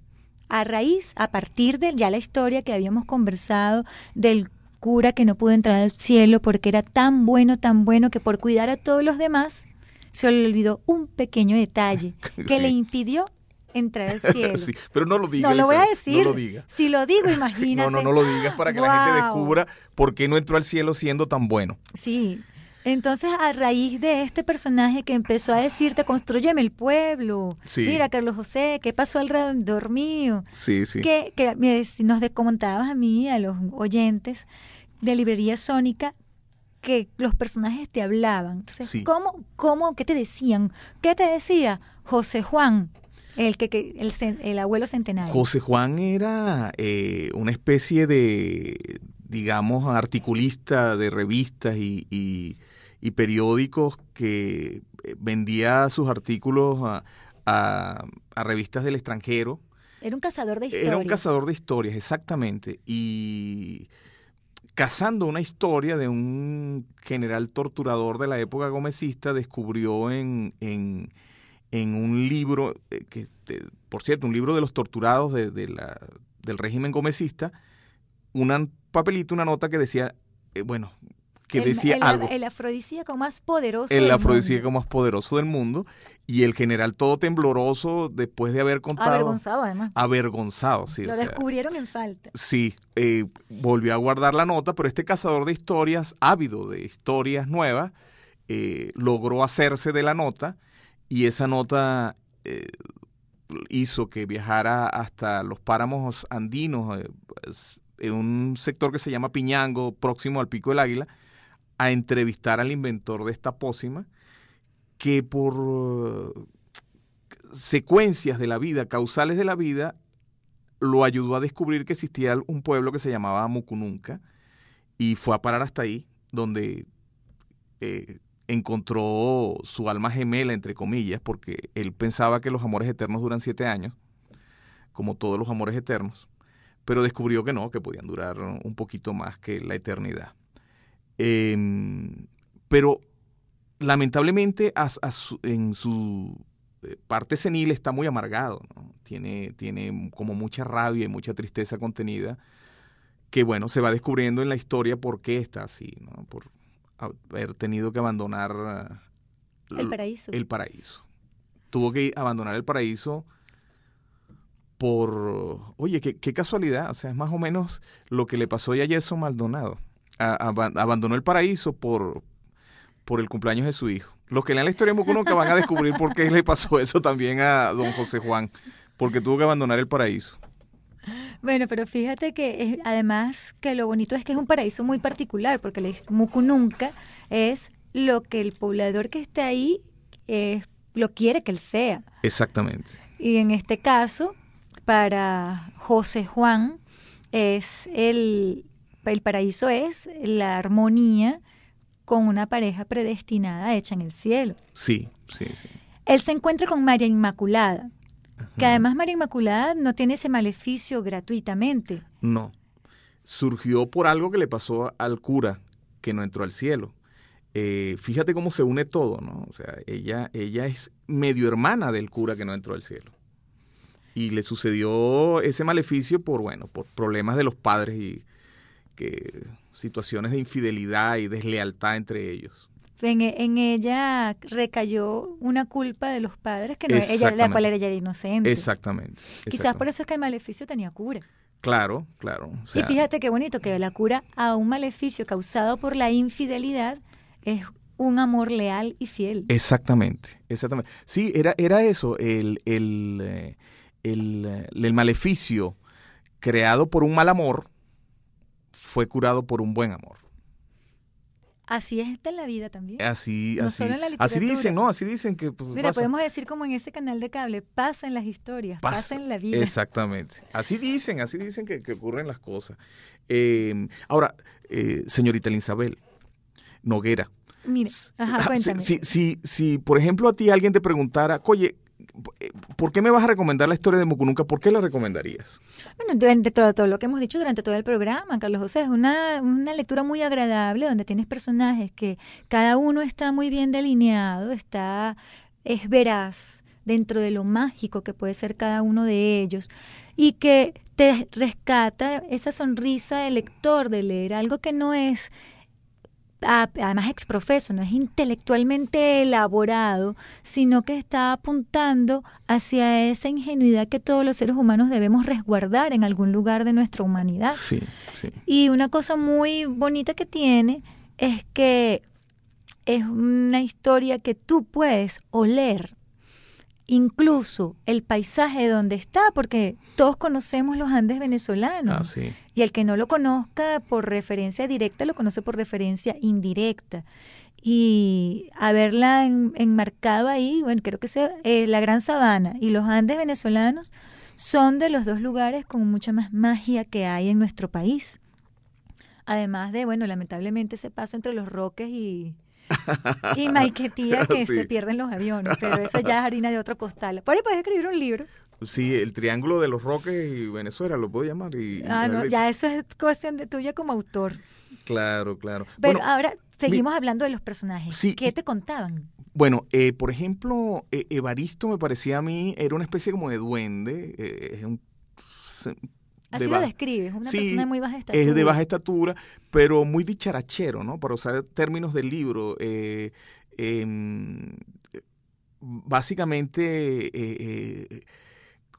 A raíz, a partir de ya la historia que habíamos conversado del cura que no pudo entrar al cielo porque era tan bueno, tan bueno que por cuidar a todos los demás se le olvidó un pequeño detalle que Sí. le impidió entrar al cielo. Sí, pero no lo digas. no lo voy a decir. No lo digas. Si lo digo, imagínate. No, no, no lo digas para que la gente descubra por qué no entró al cielo siendo tan bueno. Sí. Entonces, a raíz de este personaje que empezó a decirte, construyeme el pueblo. Sí. Mira, Carlos José, ¿qué pasó alrededor mío? Sí, sí. Que, nos comentabas a mí, a los oyentes de Librería Sónica, que los personajes te hablaban. Entonces, Sí. ¿cómo, cómo, qué te decían? ¿Qué te decía José Juan, el, que, que- el, abuelo centenario? José Juan era eh, una especie de, digamos, articulista de revistas y, y- y periódicos que eh, vendía sus artículos a, a- a revistas del extranjero. Era un cazador de historias. Era un cazador de historias, exactamente. Y cazando una historia de un general torturador de la época gomecista, descubrió en, en, en un libro, eh, que, por cierto, un libro de los torturados de, de la, del régimen gomecista, un papelito, una nota que decía, eh, bueno, que el, decía el- algo El afrodisíaco más poderoso. el del afrodisíaco mundo. más poderoso del mundo y el general todo tembloroso después de haber contado Avergonzado, además. avergonzado sí Lo o sea, descubrieron en falta. sí eh, volvió a guardar la nota pero este cazador de historias ávido de historias nuevas eh, logró hacerse de la nota y esa nota eh, hizo que viajara hasta los páramos andinos eh, pues, en un sector que se llama Piñango próximo al Pico del Águila a entrevistar al inventor de esta pócima que por eh, secuencias de la vida, causales de la vida, lo ayudó a descubrir que existía un pueblo que se llamaba Mucununca y fue a parar hasta ahí, donde encontró su alma gemela, entre comillas, porque él pensaba que los amores eternos duran siete años, como todos los amores eternos, pero descubrió que no, que podían durar un poquito más que la eternidad. Em, pero lamentablemente en su eh, parte senil está muy amargado, tiene, tiene como mucha rabia y mucha tristeza contenida que bueno, se va descubriendo en la historia por qué está así, ¿no? Haber tenido que abandonar El paraíso. el paraíso. Tuvo que abandonar el paraíso por, oye, qué, qué casualidad, o sea, es más o menos lo que le pasó ya a Gerson Maldonado. A- abandonó el paraíso por, por el cumpleaños de su hijo. Los que lean la historia de Mucunuca van a descubrir por qué le pasó eso también a don José Juan, porque tuvo que abandonar el paraíso. Bueno, pero fíjate que es- además que lo bonito es que es un paraíso muy particular, porque el Mucununca es lo que el poblador que está ahí eh, lo quiere que él sea. Exactamente. Y en este caso, para José Juan, es el, el paraíso es la armonía con una pareja predestinada hecha en el cielo. Sí, sí, sí. Él se encuentra con María Inmaculada, que además María Inmaculada no tiene ese maleficio gratuitamente. No. Surgió por algo que le pasó al cura que no entró al cielo. Eh, fíjate cómo se une todo, ¿no? O sea, ella, ella es medio hermana del cura que no entró al cielo. Y le sucedió ese maleficio por, bueno, por problemas de los padres y que situaciones de infidelidad y deslealtad entre ellos. En, en ella recayó una culpa de los padres que no ella, la cual era ella era inocente. Exactamente. Quizás por eso es que el maleficio tenía cura. Claro, claro. o sea, y fíjate qué bonito que la cura a un maleficio causado por la infidelidad es un amor leal y fiel. Exactamente, exactamente. Sí, era, era eso, el, el, eh, el, eh, el maleficio creado por un mal amor fue curado por un buen amor. Así es esta en la vida también. Así, No así, así dicen. ¿no? Así dicen que pues, Mira, pasa. podemos decir como en ese canal de cable, pasa en las historias, pasa, Pasa. en la vida. Exactamente. Así dicen, así dicen que, que ocurren las cosas. Eh, ahora, eh, señorita Elizabeth Noguera, Mira, ajá, Ah, cuéntame. Si, si, si, por ejemplo, a ti alguien te preguntara, oye, ¿por qué me vas a recomendar la historia de Mucunuca? ¿Por qué la recomendarías? Bueno, durante todo, lo que hemos dicho durante todo el programa, Carlos José, es una, una lectura muy agradable donde tienes personajes que cada uno está muy bien delineado, está, es veraz dentro de lo mágico que puede ser cada uno de ellos y que te rescata esa sonrisa del lector de leer algo que no es además exprofeso, no es intelectualmente elaborado, sino que está apuntando hacia esa ingenuidad que todos los seres humanos debemos resguardar en algún lugar de nuestra humanidad. Sí, sí. Y una cosa muy bonita que tiene es que es una historia que tú puedes oler incluso el paisaje donde está, porque todos conocemos los Andes venezolanos. Ah, sí. Y el que no lo conozca por referencia directa, lo conoce por referencia indirecta. Y haberla en- enmarcado ahí, bueno, creo que sea, eh, la Gran Sabana y los Andes venezolanos son de los dos lugares con mucha más magia que hay en nuestro país. Además de, bueno, lamentablemente ese paso entre los Roques y, y Maiquetía que Sí. se pierden los aviones, pero eso ya es harina de otro costal. Por ahí puedes escribir un libro. Sí, el triángulo de los Roques y Venezuela, lo puedo llamar. Y, Ah, no, ya eso es cuestión de tuya como autor. Claro, claro. Pero bueno, ahora seguimos hablando de los personajes. Sí, ¿Qué te contaban? bueno eh, por ejemplo, eh, Evaristo me parecía a mí, era una especie como de duende. eh, es un, Así de lo describes, una Sí, persona de muy baja estatura. Es de baja estatura, pero muy dicharachero, ¿no? Para usar términos del libro. eh, em, básicamente, eh, eh,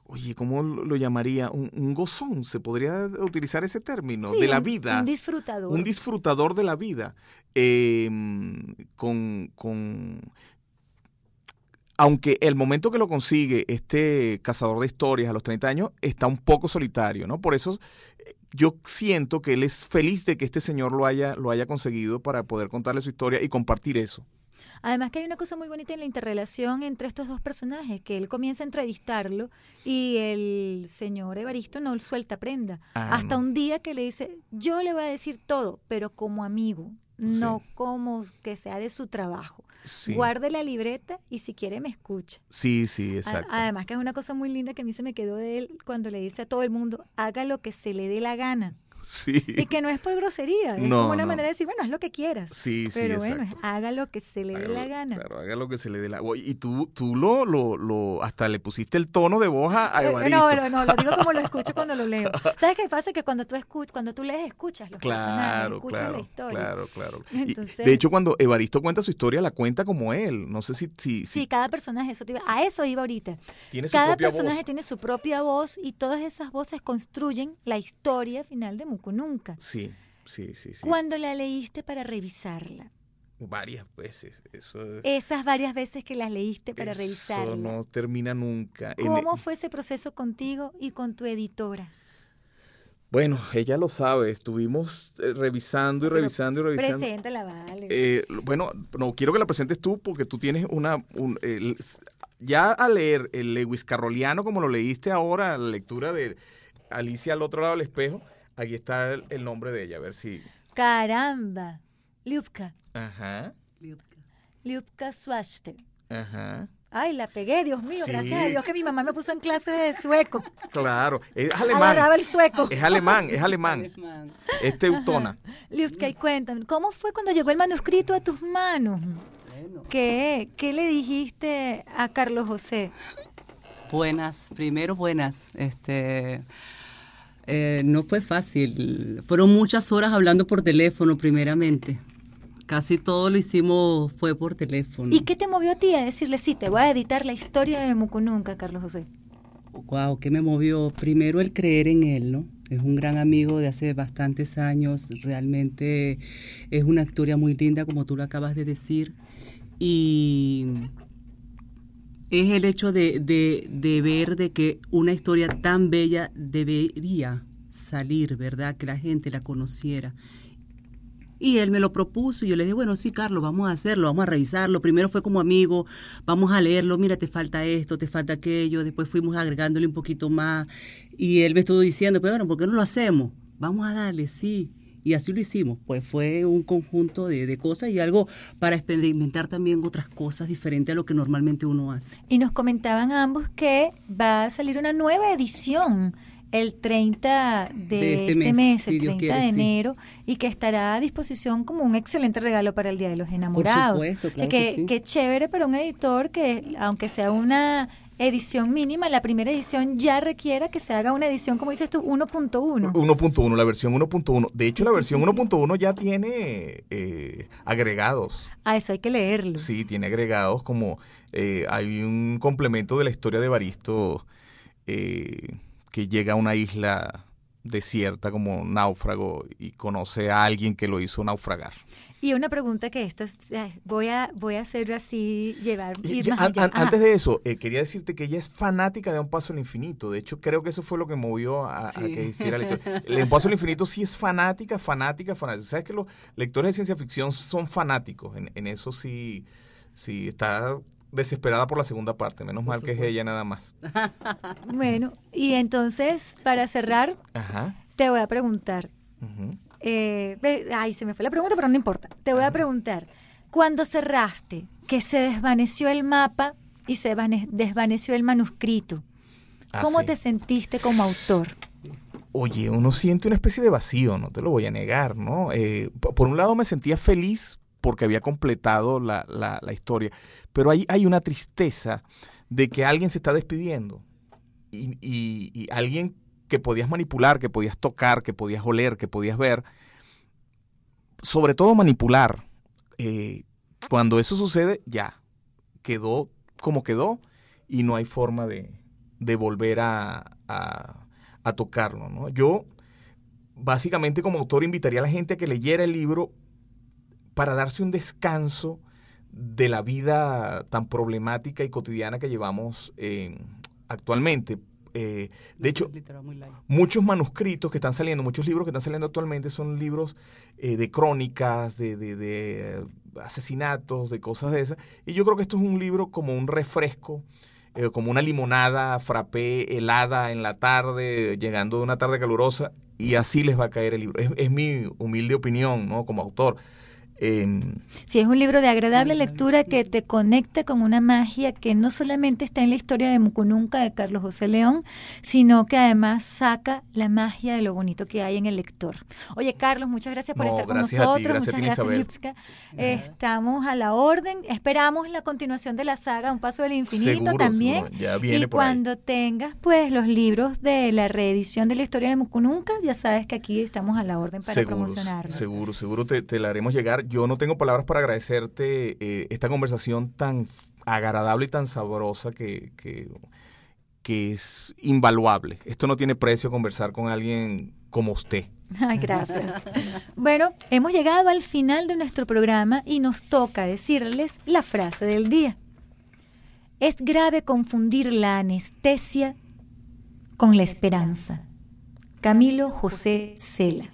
oye, ¿cómo lo llamaría? Un, un gozón, se podría utilizar ese término, Sí, de la vida. Un disfrutador. Un disfrutador de la vida. em, con, con. Aunque el momento que lo consigue este cazador de historias a los 30 años está un poco solitario, ¿no? Por eso eh, yo siento que él es feliz de que este señor lo haya, lo haya conseguido para poder contarle su historia y compartir eso. Además que hay una cosa muy bonita en la interrelación entre estos dos personajes, que él comienza a entrevistarlo y el señor Evaristo no suelta prenda. Ah, Hasta no. un día que le dice, yo le voy a decir todo, pero como amigo, no como que sea de su trabajo. Sí, Guarde la libreta y si quiere me escucha. sí, sí, exacto. Además que es una cosa muy linda que a mí se me quedó de él cuando le dice a todo el mundo, haga lo que se le dé la gana. Sí. Y que no es por grosería, es No, como una no. manera de decir, bueno, haz lo que quieras. Sí, sí, Pero bueno, exacto. haga lo que se le dé Haga la lo- gana. Claro, haga lo que se le dé la Oye, Y tú, tú lo, lo, lo, hasta le pusiste el tono de voz a, Eh, Evaristo. No, no, no, lo digo como lo escucho cuando lo leo. ¿Sabes qué pasa? Que cuando tú escuchas, cuando tú lees, escuchas los personajes, Claro, escuchas claro, la historia. claro, claro. Y, Entonces- de hecho, cuando Evaristo cuenta su historia, la cuenta como él. No sé si, si, si Sí, cada personaje, eso te iba- a eso iba ahorita. tiene su Cada propia personaje voz. tiene su propia voz y todas esas voces construyen la historia final de Nunca. Sí, sí, sí, sí. Cuando la leíste para revisarla, Varias veces. Eso, esas varias veces que las leíste para eso revisarla, no termina nunca. En- ¿cómo fue ese proceso contigo y con tu editora? Bueno, ella lo sabe. Estuvimos eh, revisando y Pero revisando y revisando. Preséntala, vale. Eh, bueno, no quiero que la presentes tú porque tú tienes una... un- ya al leer el Lewis Carroliano, como lo leíste ahora, la lectura de Alicia al otro lado del espejo, aquí está el, el nombre de ella, a ver si... Caramba, Liubka, Ajá, Liubka Swashter. ajá. Ay, la pegué, Dios mío, Sí. gracias a Dios que mi mamá me puso en clase de sueco. Claro, es alemán. Agarraba el sueco. Es alemán, es alemán. Es teutona. Liubka, y cuéntame, ¿cómo fue cuando llegó el manuscrito a tus manos? ¿Qué, ¿Qué le dijiste a Carlos José? Buenas, primero buenas. Este, eh, no fue fácil. Fueron muchas horas hablando por teléfono, primeramente. Casi todo lo hicimos fue por teléfono. ¿Y qué te movió a ti a decirle, sí, te voy a editar la historia de Mucununca, Carlos José? Wow, ¿qué me movió? Primero el creer en él, ¿no? Es un gran amigo de hace bastantes años. Realmente es una historia muy linda, como tú lo acabas de decir. Y es el hecho de, de, de ver de que una historia tan bella debería salir, ¿verdad? Que la gente la conociera. Y él me lo propuso y yo le dije, bueno, sí, Carlos, vamos a hacerlo, vamos a revisarlo. Primero fue como amigo, vamos a leerlo, mira, te falta esto, te falta aquello. Después fuimos agregándole un poquito más. Y él me estuvo diciendo, pero bueno, ¿por qué no lo hacemos? Vamos a darle, sí. Y así lo hicimos. Pues fue un conjunto de, de cosas y algo para experimentar también otras cosas diferentes a lo que normalmente uno hace. Y nos comentaban ambos que va a salir una nueva edición el 30 de, De este este, mes, mes, el Dios 30 quiere, de sí. enero, y que estará a disposición como un excelente regalo para el Día de los Enamorados. supuesto, O sea, claro que, que sí. que chévere para un editor que, aunque sea una edición mínima, la primera edición ya requiera que se haga una edición, como dices tú, 1.1. 1.1, la versión 1.1. De hecho, la versión 1.1 ya tiene eh, agregados. A eso hay que leerlo. Sí, tiene agregados como eh, hay un complemento de la historia de Baristo eh, que llega a una isla desierta como náufrago y conoce a alguien que lo hizo naufragar. Y una pregunta que esto es, eh, voy a voy a hacer así, llevar, Y ir ya, más allá. an- antes de eso, eh, quería decirte que ella es fanática de Un Paso al Infinito. De hecho, creo que eso fue lo que movió a, que hiciera la historia. El Un Paso al Infinito sí es fanática, fanática, fanática. ¿Sabes que los lectores de ciencia ficción son fanáticos? En, en eso sí, sí está desesperada por la segunda parte. Menos mal que es ella nada más. Bueno, y entonces, para cerrar, Ajá. te voy a preguntar. ujú. Eh, ay, se me fue la pregunta, pero no importa. Te voy a preguntar. Cuando cerraste, que se desvaneció el mapa y se desvane- desvaneció el manuscrito, Ah, ¿cómo sí. te sentiste como autor? Oye, uno siente una especie de vacío, no te lo voy a negar, ¿no? Eh, por un lado me sentía feliz porque había completado la, la- la historia, pero hay, hay una tristeza de que alguien se está despidiendo y, y- y alguien que podías manipular, que podías tocar, que podías oler, que podías ver, sobre todo manipular. eh, cuando eso sucede, ya, quedó como quedó y no hay forma de, de volver a, a- tocarlo. ¿no? Yo, básicamente como autor, invitaría a la gente a que leyera el libro para darse un descanso de la vida tan problemática y cotidiana que llevamos eh, actualmente. Eh, de hecho, muchos manuscritos que están saliendo, muchos libros que están saliendo actualmente son libros eh, de crónicas, de, de- de, eh, asesinatos, de cosas de esas. Y yo creo que esto es un libro como un refresco, eh, como una limonada frappé helada en la tarde, llegando de una tarde calurosa, y así les va a caer el libro. Es, es mi humilde opinión, ¿no? Como autor. Em, Sí, es un libro de agradable lectura que te conecta con una magia que no solamente está en la historia de Mucununca de Carlos José León, sino que además saca la magia de lo bonito que hay en el lector. Oye, Carlos, muchas gracias por No, estar con gracias nosotros. gracias muchas gracias. Yupska. Estamos a la orden. Esperamos la continuación de la saga Un Paso del Infinito Seguro, también. seguro. Ya viene y por ahí. cuando tengas pues los libros de la reedición de la historia de Mucununca, ya sabes que aquí estamos a la orden para seguro, promocionarlos. seguro, seguro te, te la haremos llegar. Yo no tengo palabras para agradecerte eh, esta conversación tan agradable y tan sabrosa que, que, que es invaluable. Esto no tiene precio conversar con alguien como usted. Ay, gracias. Bueno, hemos llegado al final de nuestro programa y nos toca decirles la frase del día. Es grave confundir la anestesia con la esperanza. Camilo José Cela.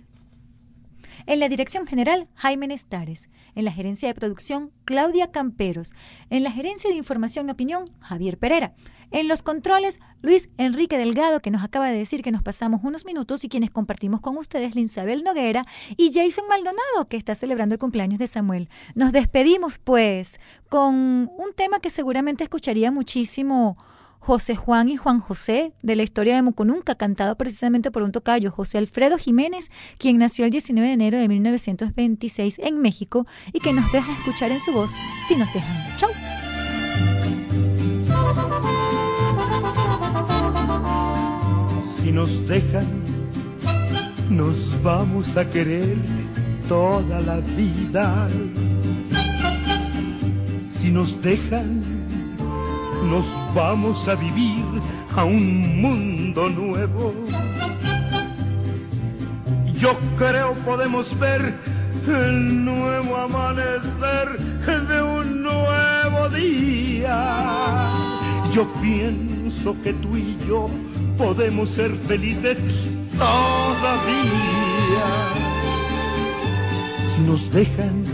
En la dirección general, Jaime Nestares. En la gerencia de producción, Claudia Camperos. En la gerencia de información y opinión, Javier Pereira. En los controles, Luis Enrique Delgado, que nos acaba de decir que nos pasamos unos minutos y quienes compartimos con ustedes, Linsabel Noguera y Jason Maldonado, que está celebrando el cumpleaños de Samuel. Nos despedimos, pues, con un tema que seguramente escucharía muchísimo José Juan y Juan José, de la historia de Mucununca, cantado precisamente por un tocayo, José Alfredo Jiménez, quien nació el 19 de enero de 1926 en México y que nos deja escuchar en su voz si nos dejan. ¡Chau! Si nos dejan, nos vamos a querer toda la vida. Si nos dejan, nos vamos a vivir a un mundo nuevo. Yo creo podemos ver el nuevo amanecer de un nuevo día. Yo pienso que tú y yo podemos ser felices todavía. Si nos dejan,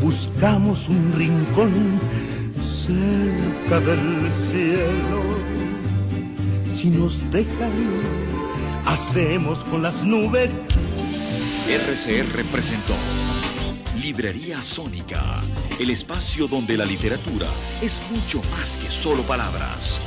buscamos un rincón cerca del cielo. Si nos dejan, hacemos con las nubes RCR presentó Librería Sónica, el espacio donde la literatura es mucho más que solo palabras.